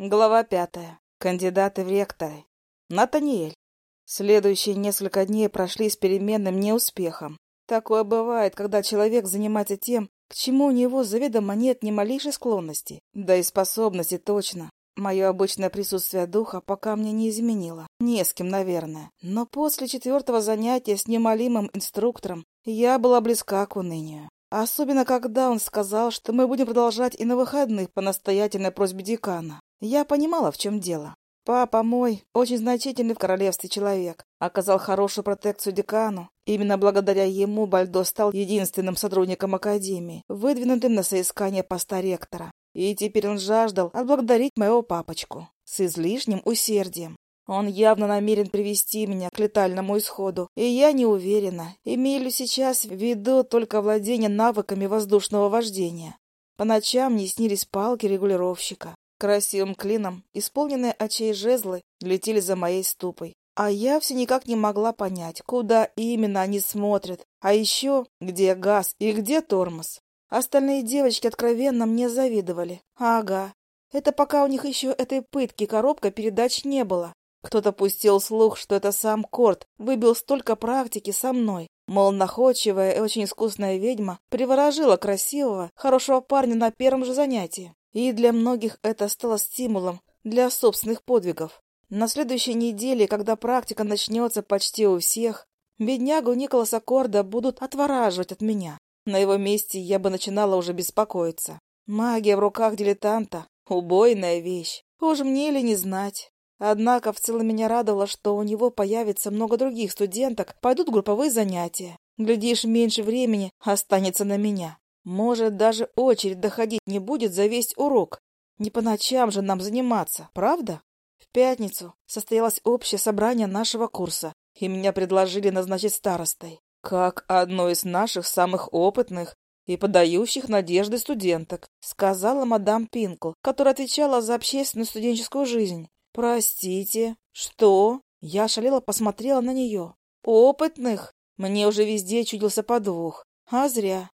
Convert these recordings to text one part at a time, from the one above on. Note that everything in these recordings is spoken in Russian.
Глава пятая. Кандидаты в ректоры. Натаниэль. Следующие несколько дней прошли с переменным неуспехом. Такое бывает, когда человек занимается тем, к чему у него заведомо нет ни малейшей склонности, да и способности точно. Мое обычное присутствие духа пока мне не изменило. Не с кем, наверное. Но после четвертого занятия с немалимым инструктором я была близка к унынию. Особенно, когда он сказал, что мы будем продолжать и на выходных по настоятельной просьбе декана. Я понимала, в чем дело. Папа мой, очень значительный в королевстве человек, оказал хорошую протекцию декану. Именно благодаря ему Бальдо стал единственным сотрудником Академии, выдвинутым на соискание поста ректора. И теперь он жаждал отблагодарить моего папочку с излишним усердием. Он явно намерен привести меня к летальному исходу, и я не уверена, имею ли сейчас в виду только владение навыками воздушного вождения. По ночам мне снились палки регулировщика, Красивым клином, исполненные очей жезлы, летели за моей ступой. А я все никак не могла понять, куда именно они смотрят, а еще где газ и где тормоз. Остальные девочки откровенно мне завидовали. Ага, это пока у них еще этой пытки коробка передач не было. Кто-то пустил слух, что это сам Корт выбил столько практики со мной. Мол, находчивая и очень искусная ведьма приворожила красивого, хорошего парня на первом же занятии. И для многих это стало стимулом для собственных подвигов. На следующей неделе, когда практика начнется почти у всех, беднягу Николаса Корда будут отвораживать от меня. На его месте я бы начинала уже беспокоиться. Магия в руках дилетанта — убойная вещь. Уж мне ли не знать. Однако в целом меня радовало, что у него появится много других студенток, пойдут групповые занятия. Глядишь, меньше времени останется на меня. Может, даже очередь доходить не будет за весь урок. Не по ночам же нам заниматься, правда? В пятницу состоялось общее собрание нашего курса, и меня предложили назначить старостой, как одной из наших самых опытных и подающих надежды студенток, сказала мадам Пинкл, которая отвечала за общественную студенческую жизнь. «Простите, что?» Я шалела посмотрела на нее. «Опытных?» Мне уже везде чудился подвох. А зря.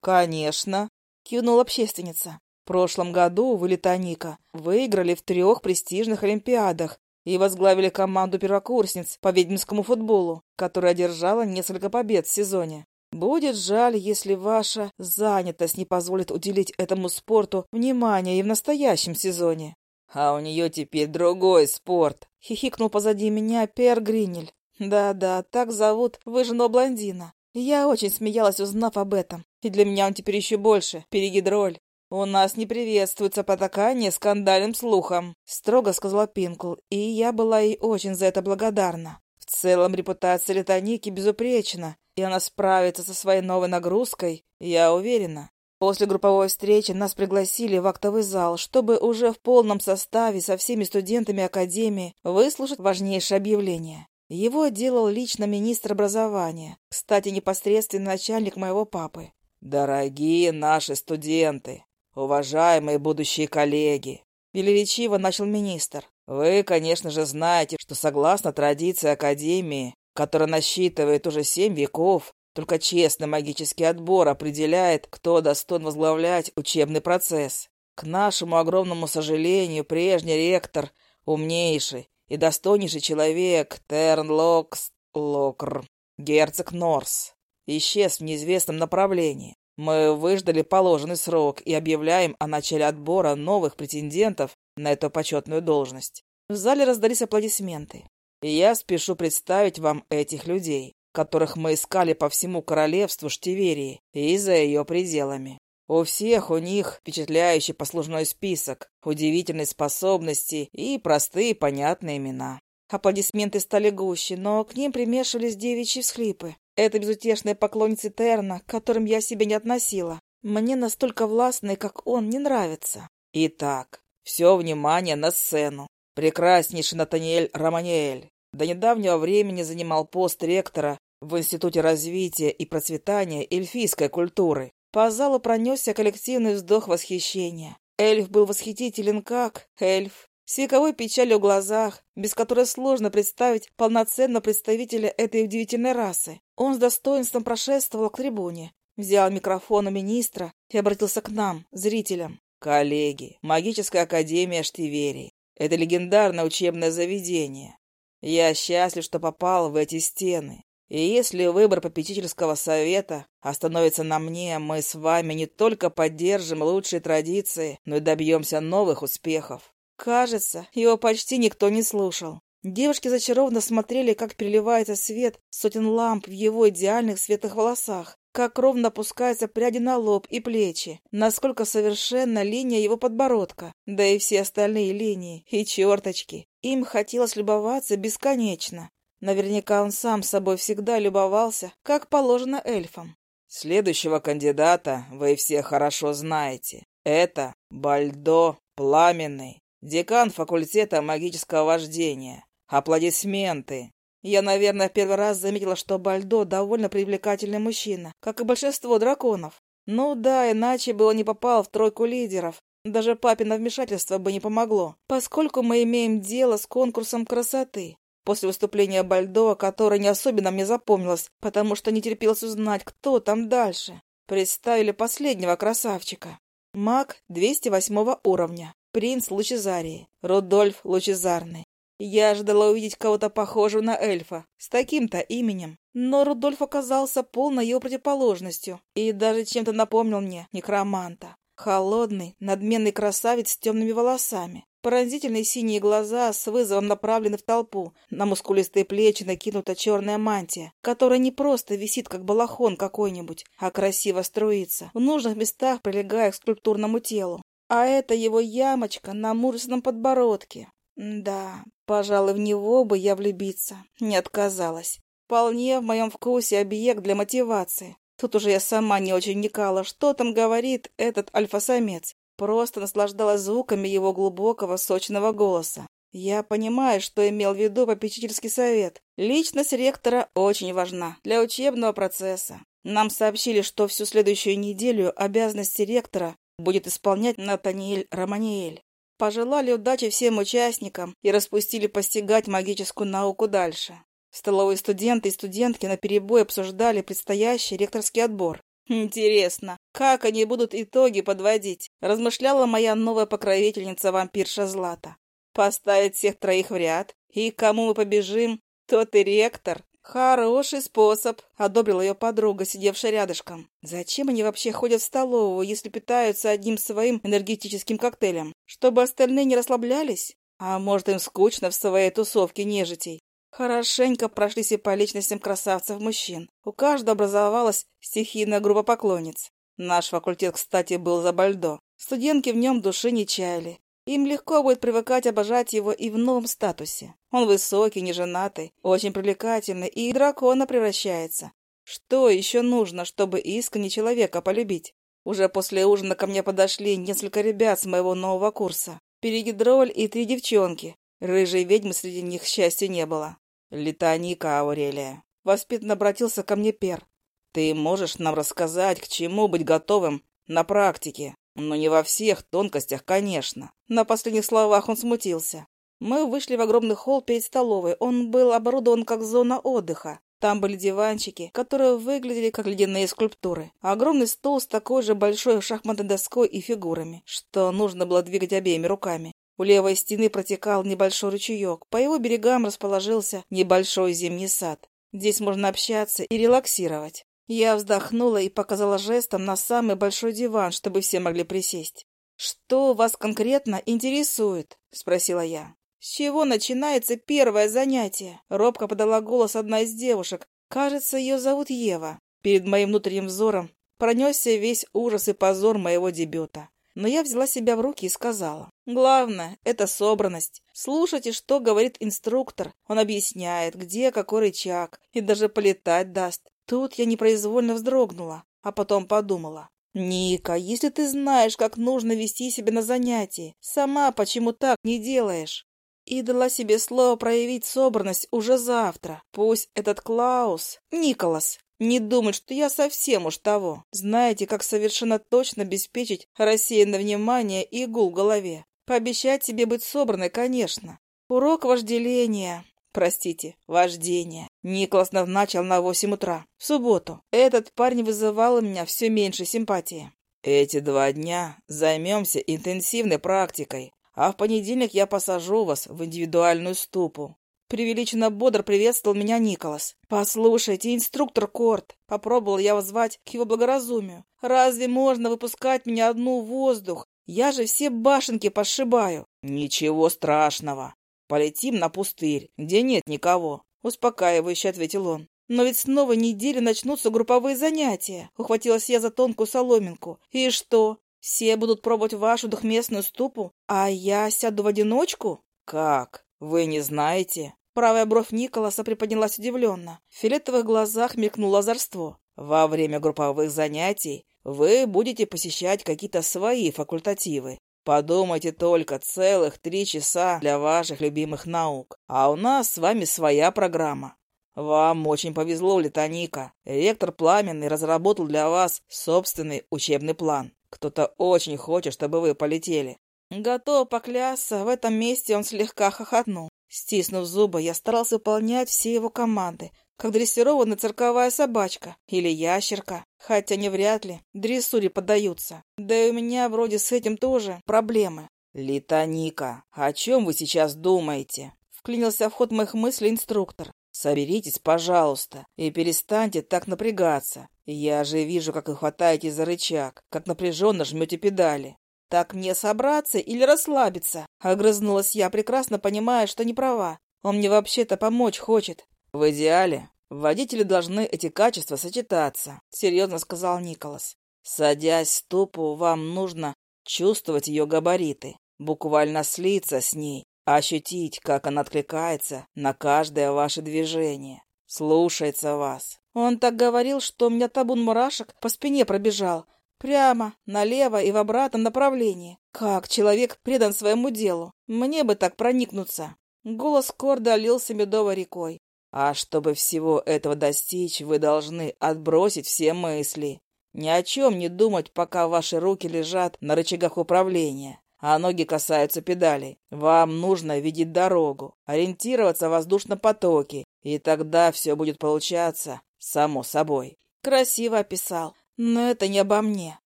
«Конечно», — кивнула общественница. «В прошлом году вы, Литоника, выиграли в трех престижных олимпиадах и возглавили команду первокурсниц по ведьминскому футболу, которая одержала несколько побед в сезоне. Будет жаль, если ваша занятость не позволит уделить этому спорту внимание и в настоящем сезоне. А у нее теперь другой спорт, — хихикнул позади меня Пер Гринель. Да-да, так зовут выжженного блондина. Я очень смеялась, узнав об этом. И для меня он теперь еще больше. Перегидроль. «У нас не приветствуется потакание скандальным слухом», — строго сказала Пинкл, и я была ей очень за это благодарна. В целом репутация Летоники безупречна, и она справится со своей новой нагрузкой, я уверена. После групповой встречи нас пригласили в актовый зал, чтобы уже в полном составе со всеми студентами Академии выслушать важнейшее объявление. Его делал лично министр образования, кстати, непосредственный начальник моего папы. «Дорогие наши студенты, уважаемые будущие коллеги!» Велеречиво начал министр. «Вы, конечно же, знаете, что согласно традиции Академии, которая насчитывает уже семь веков, только честный магический отбор определяет, кто достоин возглавлять учебный процесс. К нашему огромному сожалению, прежний ректор, умнейший и достойнейший человек Терн Локс Локр, герцог Норс, исчез в неизвестном направлении. Мы выждали положенный срок и объявляем о начале отбора новых претендентов на эту почетную должность. В зале раздались аплодисменты. И я спешу представить вам этих людей, которых мы искали по всему королевству Штиверии и за ее пределами. У всех у них впечатляющий послужной список, удивительные способности и простые понятные имена. Аплодисменты стали гуще, но к ним примешивались девичьи всхлипы. Это безутешные поклонницы Терна, к которым я себя не относила. Мне настолько властные, как он, не нравится. Итак, все внимание на сцену. Прекраснейший Натаниэль Романиэль до недавнего времени занимал пост ректора в Институте развития и процветания эльфийской культуры. По залу пронесся коллективный вздох восхищения. Эльф был восхитителен как эльф с вековой печалью в глазах, без которой сложно представить полноценного представителя этой удивительной расы. Он с достоинством прошествовал к трибуне, взял микрофон у министра и обратился к нам, зрителям. Коллеги, магическая академия Штиверии. Это легендарное учебное заведение. Я счастлив, что попал в эти стены. И если выбор попечительского совета остановится на мне, мы с вами не только поддержим лучшие традиции, но и добьемся новых успехов. Кажется, его почти никто не слушал. Девушки зачарованно смотрели, как переливается свет сотен ламп в его идеальных светлых волосах, как ровно опускаются пряди на лоб и плечи, насколько совершенна линия его подбородка, да и все остальные линии и черточки. Им хотелось любоваться бесконечно. Наверняка он сам собой всегда любовался, как положено эльфам. Следующего кандидата вы все хорошо знаете. Это Бальдо Пламенный, декан факультета магического вождения. Аплодисменты. Я, наверное, первый раз заметила, что Бальдо довольно привлекательный мужчина, как и большинство драконов. Ну да, иначе бы он не попал в тройку лидеров. Даже папино вмешательство бы не помогло, поскольку мы имеем дело с конкурсом красоты. После выступления Бальдо, которое не особенно мне запомнилось, потому что не терпелось узнать, кто там дальше, представили последнего красавчика. Маг 208 уровня, принц Лучезарии, Рудольф Лучезарный. Я ожидала увидеть кого-то похожего на эльфа, с таким-то именем. Но Рудольф оказался полной его противоположностью и даже чем-то напомнил мне некроманта. Холодный, надменный красавец с темными волосами, Поразительные синие глаза с вызовом направлены в толпу. На мускулистые плечи накинута черная мантия, которая не просто висит, как балахон какой-нибудь, а красиво струится, в нужных местах прилегая к скульптурному телу. А это его ямочка на мужественном подбородке. Да, пожалуй, в него бы я влюбиться не отказалась. Вполне в моем вкусе объект для мотивации. Тут уже я сама не очень вникала, что там говорит этот альфа-самец. Просто наслаждалась звуками его глубокого, сочного голоса. Я понимаю, что имел в виду попечительский совет. Личность ректора очень важна для учебного процесса. Нам сообщили, что всю следующую неделю обязанности ректора будет исполнять Натаниэль Романиэль. Пожелали удачи всем участникам и распустили постигать магическую науку дальше. Столовые студенты и студентки наперебой обсуждали предстоящий ректорский отбор. Интересно, как они будут итоги подводить, размышляла моя новая покровительница вампирша Злата. Поставить всех троих в ряд, и кому мы побежим, тот и ректор. Хороший способ, одобрила ее подруга, сидевшая рядышком. Зачем они вообще ходят в столовую, если питаются одним своим энергетическим коктейлем? Чтобы остальные не расслаблялись? А может, им скучно в своей тусовке нежитей? Хорошенько прошлись и по личностям красавцев-мужчин. У каждого образовалась стихийная группа поклонниц. Наш факультет, кстати, был за Бальдо. Студентки в нем души не чаяли. Им легко будет привыкать обожать его и в новом статусе. Он высокий, неженатый, очень привлекательный и дракона превращается. Что еще нужно, чтобы искренне человека полюбить? Уже после ужина ко мне подошли несколько ребят с моего нового курса. Перегидроль и три девчонки, Рыжей ведьмы среди них, к счастью, не было. «Летаника, Аурелия!» Воспитанно обратился ко мне Пер. «Ты можешь нам рассказать, к чему быть готовым на практике? Но не во всех тонкостях, конечно». На последних словах он смутился. Мы вышли в огромный холл перед столовой. Он был оборудован как зона отдыха. Там были диванчики, которые выглядели как ледяные скульптуры. Огромный стол с такой же большой шахматной доской и фигурами, что нужно было двигать обеими руками. У левой стены протекал небольшой ручеек, по его берегам расположился небольшой зимний сад. Здесь можно общаться и релаксировать. Я вздохнула и показала жестом на самый большой диван, чтобы все могли присесть. «Что вас конкретно интересует?» — спросила я. «С чего начинается первое занятие?» Робко подала голос одна из девушек. «Кажется, ее зовут Ева». Перед моим внутренним взором пронесся весь ужас и позор моего дебюта. Но я взяла себя в руки и сказала. Главное – это собранность. Слушайте, что говорит инструктор. Он объясняет, где какой рычаг, и даже полетать даст. Тут я непроизвольно вздрогнула, а потом подумала. «Ника, если ты знаешь, как нужно вести себя на занятии, сама почему так не делаешь?» И дала себе слово проявить собранность уже завтра. Пусть этот Клаус, Николас, не думать, что я совсем уж того. Знаете, как совершенно точно обеспечить рассеянное внимание и гул в голове. Пообещать себе быть собранной, конечно. Урок вожделения. Простите, вождения. Николас назначил на восемь утра. В субботу. Этот парень вызывал у меня все меньше симпатии. Эти два дня займемся интенсивной практикой, а в понедельник я посажу вас в индивидуальную ступу. Преувеличенно бодро приветствовал меня Николас. «Послушайте, инструктор Корт!» Попробовал я возвать к его благоразумию. «Разве можно выпускать меня одну в воздух? Я же все башенки пошибаю!» «Ничего страшного. Полетим на пустырь, где нет никого», — успокаивающе ответил он. «Но ведь с новой недели начнутся групповые занятия», — ухватилась я за тонкую соломинку. «И что, все будут пробовать вашу двухместную ступу, а я сяду в одиночку?» «Как? Вы не знаете?» Правая бровь Николаса приподнялась удивленно. В фиолетовых глазах мелькнуло озорство. «Во время групповых занятий вы будете посещать какие-то свои факультативы. Подумайте только, целых три часа для ваших любимых наук. А у нас с вами своя программа. Вам очень повезло, Летоника. Ректор Пламенный разработал для вас собственный учебный план. Кто-то очень хочет, чтобы вы полетели. Готов поклясться, в этом месте он слегка хохотнул. Стиснув зубы, я старался выполнять все его команды, как дрессированная цирковая собачка или ящерка, хотя не вряд ли дрессуре поддаются. Да и у меня вроде с этим тоже проблемы. «Литоника, о чем вы сейчас думаете?» Вклинился в ход моих мыслей инструктор. «Соберитесь, пожалуйста, и перестаньте так напрягаться. Я же вижу, как вы хватаете за рычаг, как напряженно жмете педали. «Так мне собраться или расслабиться?» — огрызнулась я, прекрасно понимая, что не права. Он мне вообще-то помочь хочет. «В идеале водители должны эти качества сочетаться», — серьезно сказал Николас. «Садясь в ступу, вам нужно чувствовать ее габариты, буквально слиться с ней, ощутить, как она откликается на каждое ваше движение, слушается вас». Он так говорил, что у меня табун мурашек по спине пробежал — Прямо, налево и в обратном направлении. Как человек предан своему делу. Мне бы так проникнуться. Голос Корда лился медовой рекой. А чтобы всего этого достичь, вы должны отбросить все мысли. Ни о чем не думать, пока ваши руки лежат на рычагах управления, а ноги касаются педалей. Вам нужно видеть дорогу, ориентироваться в воздушном потоке, и тогда все будет получаться само собой. Красиво описал. Но это не обо мне.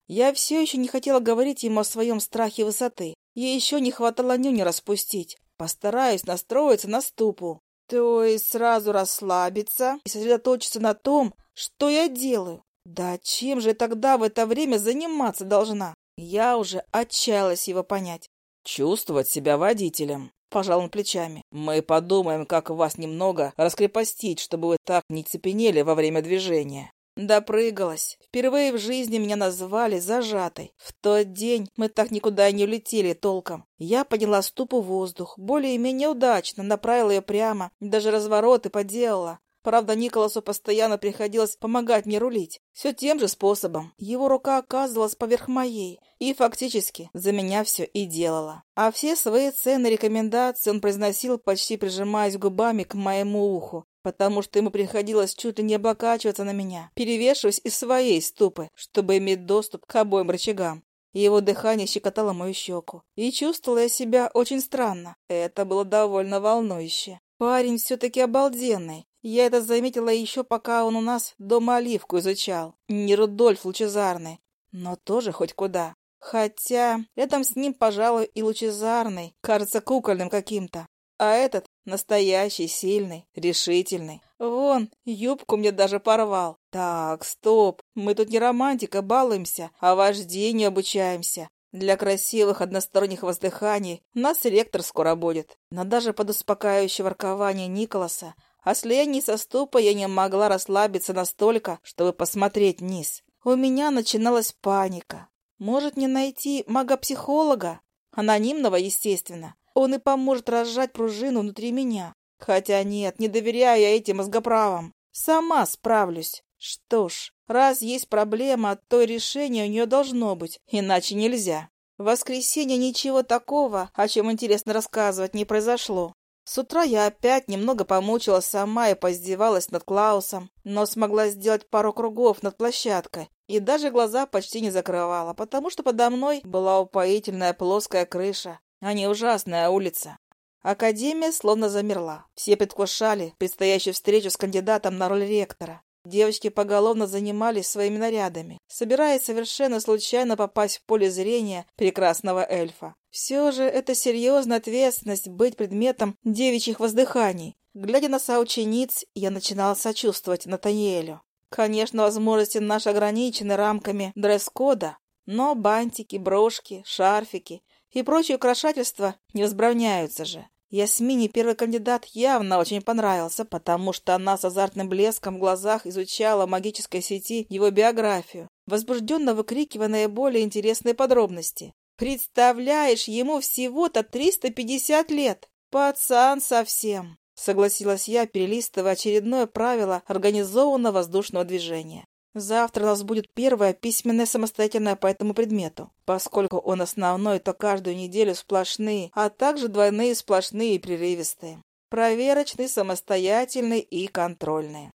Я все еще не хотела говорить ему о своем страхе высоты. Ей еще не хватало нюни распустить. Постараюсь настроиться на ступу. То есть сразу расслабиться и сосредоточиться на том, что я делаю. Да чем же тогда в это время заниматься должна? Я уже отчаялась его понять. Чувствовать себя водителем. Пожал он плечами. Мы подумаем, как вас немного раскрепостить, чтобы вы так не цепенели во время движения. Допрыгалась. Впервые в жизни меня назвали зажатой. В тот день мы так никуда не улетели толком. Я подняла ступу в воздух, более-менее удачно, направила ее прямо, даже развороты поделала. Правда, Николасу постоянно приходилось помогать мне рулить. Все тем же способом. Его рука оказывалась поверх моей. И фактически за меня все и делала. А все свои ценные рекомендации он произносил, почти прижимаясь губами к моему уху потому что ему приходилось чуть ли не облокачиваться на меня, перевешиваясь из своей ступы, чтобы иметь доступ к обоим рычагам. Его дыхание щекотало мою щеку, и чувствовала я себя очень странно. Это было довольно волнующе. Парень все-таки обалденный. Я это заметила еще пока он у нас дома оливку изучал. Не Рудольф Лучезарный, но тоже хоть куда. Хотя рядом с ним, пожалуй, и Лучезарный кажется кукольным каким-то. А этот настоящий, сильный, решительный. Вон, юбку мне даже порвал. Так, стоп, мы тут не романтика балуемся, а вождению обучаемся. Для красивых односторонних воздыханий нас ректор скоро будет. Но даже под успокаивающее воркование Николаса о слиянии со ступа я не могла расслабиться настолько, чтобы посмотреть вниз. У меня начиналась паника. Может, не найти мага-психолога? Анонимного, естественно. Он и поможет разжать пружину внутри меня. Хотя нет, не доверяю я этим мозгоправам. Сама справлюсь. Что ж, раз есть проблема, то решение у нее должно быть, иначе нельзя. В воскресенье ничего такого, о чем интересно рассказывать, не произошло. С утра я опять немного помучилась сама и поиздевалась над Клаусом, но смогла сделать пару кругов над площадкой и даже глаза почти не закрывала, потому что подо мной была упоительная плоская крыша, не ужасная улица. Академия словно замерла. Все предвкушали предстоящую встречу с кандидатом на роль ректора. Девочки поголовно занимались своими нарядами, собираясь совершенно случайно попасть в поле зрения прекрасного эльфа. Все же это серьезная ответственность быть предметом девичьих воздыханий. Глядя на соучениц, я начинала сочувствовать Натаниэлю. Конечно, возможности наши ограничены рамками дресс-кода, но бантики, брошки, шарфики и прочие украшательства не возбраняются же. Ясмине первый кандидат явно очень понравился, потому что она с азартным блеском в глазах изучала в магической сети его биографию, возбужденно выкрикивая наиболее интересные подробности. «Представляешь, ему всего-то 350 лет! Пацан совсем!» Согласилась я, перелистывая очередное правило организованного воздушного движения. Завтра у нас будет первое письменное самостоятельное по этому предмету. Поскольку он основной, то каждую неделю сплошные, а также двойные сплошные и прерывистые. Проверочный, самостоятельный и контрольный.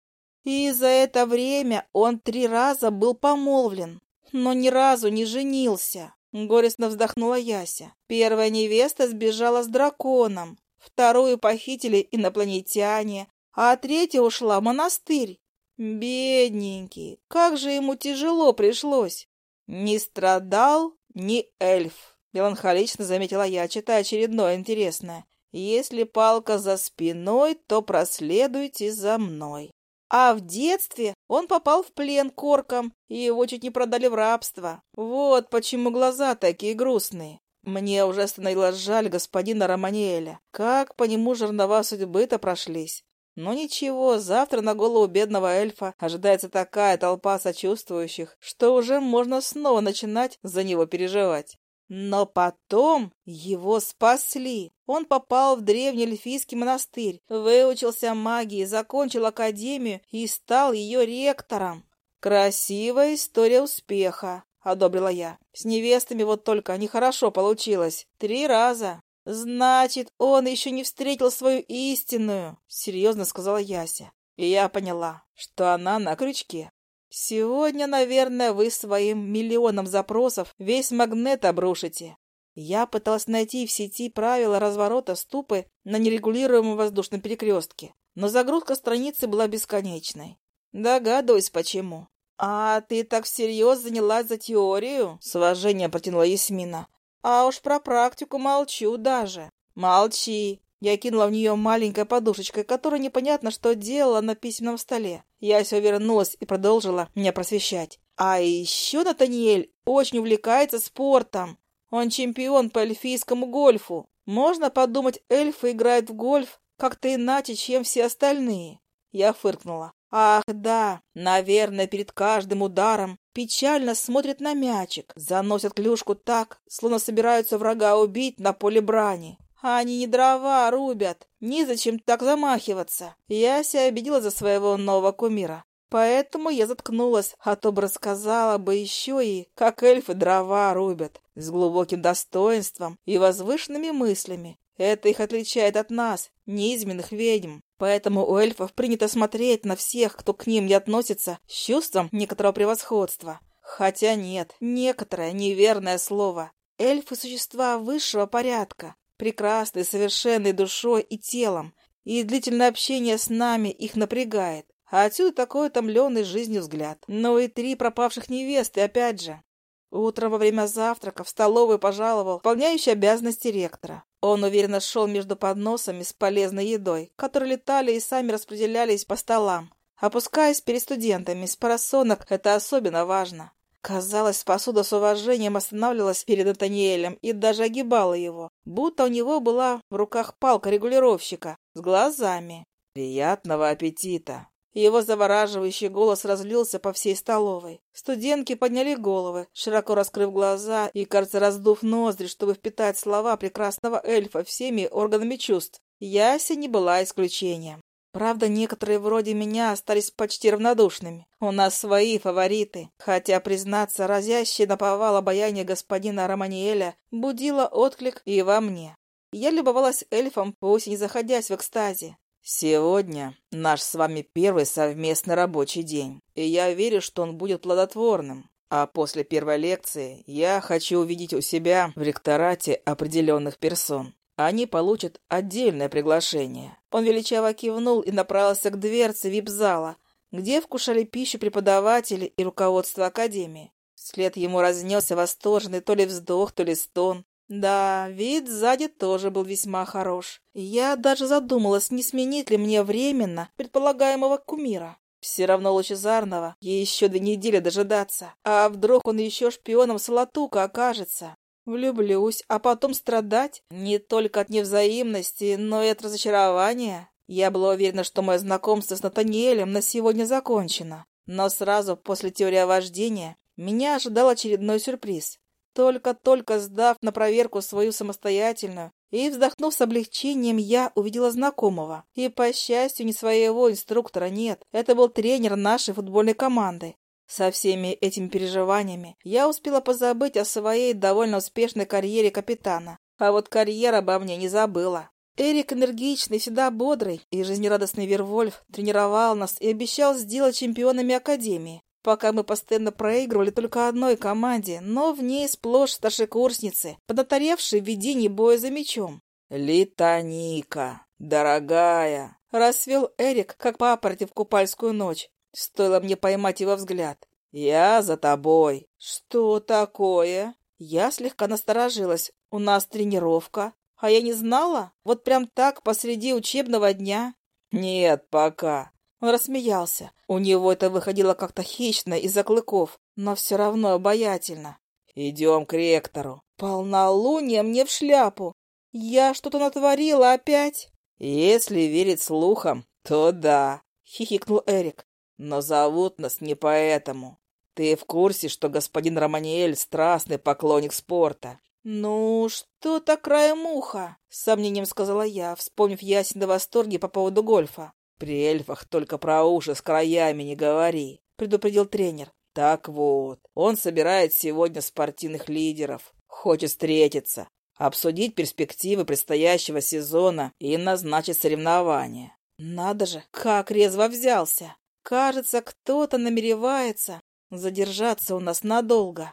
И за это время он три раза был помолвлен, но ни разу не женился. Горестно вздохнула Яся. Первая невеста сбежала с драконом, вторую похитили инопланетяне, а третья ушла в монастырь. Бедненький, как же ему тяжело пришлось. Не страдал ни эльф, меланхолично заметила я, читая очередное интересное. Если палка за спиной, то проследуйте за мной. А в детстве он попал в плен к и его чуть не продали в рабство. Вот почему глаза такие грустные. Мне уже становилось жаль господина Романиэля. Как по нему жернова судьбы-то прошлись. Но ничего, завтра на голову бедного эльфа ожидается такая толпа сочувствующих, что уже можно снова начинать за него переживать. Но потом его спасли. Он попал в древний эльфийский монастырь, выучился магии, закончил академию и стал ее ректором. Красивая история успеха, одобрила я. С невестами вот только нехорошо получилось. Три раза. «Значит, он еще не встретил свою истинную», — серьезно сказала Яся. И я поняла, что она на крючке. «Сегодня, наверное, вы своим миллионом запросов весь магнет обрушите». Я пыталась найти в сети правила разворота ступы на нерегулируемом воздушном перекрестке, но загрузка страницы была бесконечной. Догадываюсь, почему. «А ты так всерьез занялась за теорию?» — с уважением протянула Ясмина. А уж про практику молчу даже. Молчи. Я кинула в нее маленькой подушечкой, которая непонятно что делала на письменном столе. Яся вернулась и продолжила меня просвещать. А еще Натаниэль очень увлекается спортом. Он чемпион по эльфийскому гольфу. Можно подумать, эльфы играют в гольф как-то иначе, чем все остальные. Я фыркнула. Ах, да, наверное, перед каждым ударом печально смотрят на мячик, заносят клюшку так, словно собираются врага убить на поле брани. Они не дрова рубят, незачем так замахиваться. Я себя обидела за своего нового кумира. Поэтому я заткнулась, а то бы рассказала бы еще и, как эльфы дрова рубят, с глубоким достоинством и возвышенными мыслями. Это их отличает от нас, неизменных ведьм. Поэтому у эльфов принято смотреть на всех, кто к ним не относится, с чувством некоторого превосходства. Хотя нет, некоторое неверное слово. Эльфы – существа высшего порядка, прекрасные, совершенные душой и телом, и длительное общение с нами их напрягает. А отсюда такой утомленный жизнью взгляд. Ну и три пропавших невесты, опять же. Утром во время завтрака в столовую пожаловал выполняющий обязанности ректора. Он уверенно шел между подносами с полезной едой, которые летали и сами распределялись по столам. Опускаясь перед студентами с парасонок, это особенно важно. Казалось, посуда с уважением останавливалась перед Натаниэлем и даже огибала его, будто у него была в руках палка регулировщика с глазами. «Приятного аппетита!» Его завораживающий голос разлился по всей столовой. Студентки подняли головы, широко раскрыв глаза и, кажется, раздув ноздри, чтобы впитать слова прекрасного эльфа всеми органами чувств. Яся не была исключением. Правда, некоторые вроде меня остались почти равнодушными. У нас свои фавориты. Хотя, признаться, разящее наповал обаяние господина Романиэля будило отклик и во мне. Я любовалась эльфом, пусть не заходясь в экстазе. Сегодня наш с вами первый совместный рабочий день, и я верю, что он будет плодотворным. А после первой лекции я хочу увидеть у себя в ректорате определенных персон. Они получат отдельное приглашение. Он величаво кивнул и направился к дверце вип-зала, где вкушали пищу преподаватели и руководство академии. Вслед ему разнесся восторженный то ли вздох, то ли стон. Да, вид сзади тоже был весьма хорош. Я даже задумалась, не сменить ли мне временно предполагаемого кумира. Все равно Лучезарного ей еще две недели дожидаться. А вдруг он еще шпионом Салатука окажется? Влюблюсь, а потом страдать не только от невзаимности, но и от разочарования. Я была уверена, что мое знакомство с Натаниэлем на сегодня закончено. Но сразу после теории вождения меня ожидал очередной сюрприз. Только-только сдав на проверку свою самостоятельную и вздохнув с облегчением, я увидела знакомого. И, по счастью, не своего инструктора нет. Это был тренер нашей футбольной команды. Со всеми этими переживаниями я успела позабыть о своей довольно успешной карьере капитана. А вот карьера обо мне не забыла. Эрик энергичный, всегда бодрый и жизнерадостный Вервольф тренировал нас и обещал сделать чемпионами Академии пока мы постоянно проигрывали только одной команде, но в ней сплошь старшекурсницы, поднаторевшие в ведении боя за мечом. «Литаника, дорогая!» — расцвел Эрик, как папороти в купальскую ночь. Стоило мне поймать его взгляд. «Я за тобой». «Что такое?» Я слегка насторожилась. «У нас тренировка. А я не знала? Вот прям так посреди учебного дня?» «Нет, пока. Он рассмеялся. У него это выходило как-то хищно из-за клыков, но все равно обаятельно. «Идем к ректору». «Полнолуние мне в шляпу! Я что-то натворила опять?» «Если верить слухам, то да», — хихикнул Эрик. «Но зовут нас не поэтому. Ты в курсе, что господин Романиэль — страстный поклонник спорта?» «Ну, что-то краем уха», — с сомнением сказала я, вспомнив ясен до восторге по поводу гольфа. «При эльфах только про уши с краями не говори», — предупредил тренер. «Так вот, он собирает сегодня спортивных лидеров, хочет встретиться, обсудить перспективы предстоящего сезона и назначить соревнования». «Надо же, как резво взялся! Кажется, кто-то намеревается задержаться у нас надолго».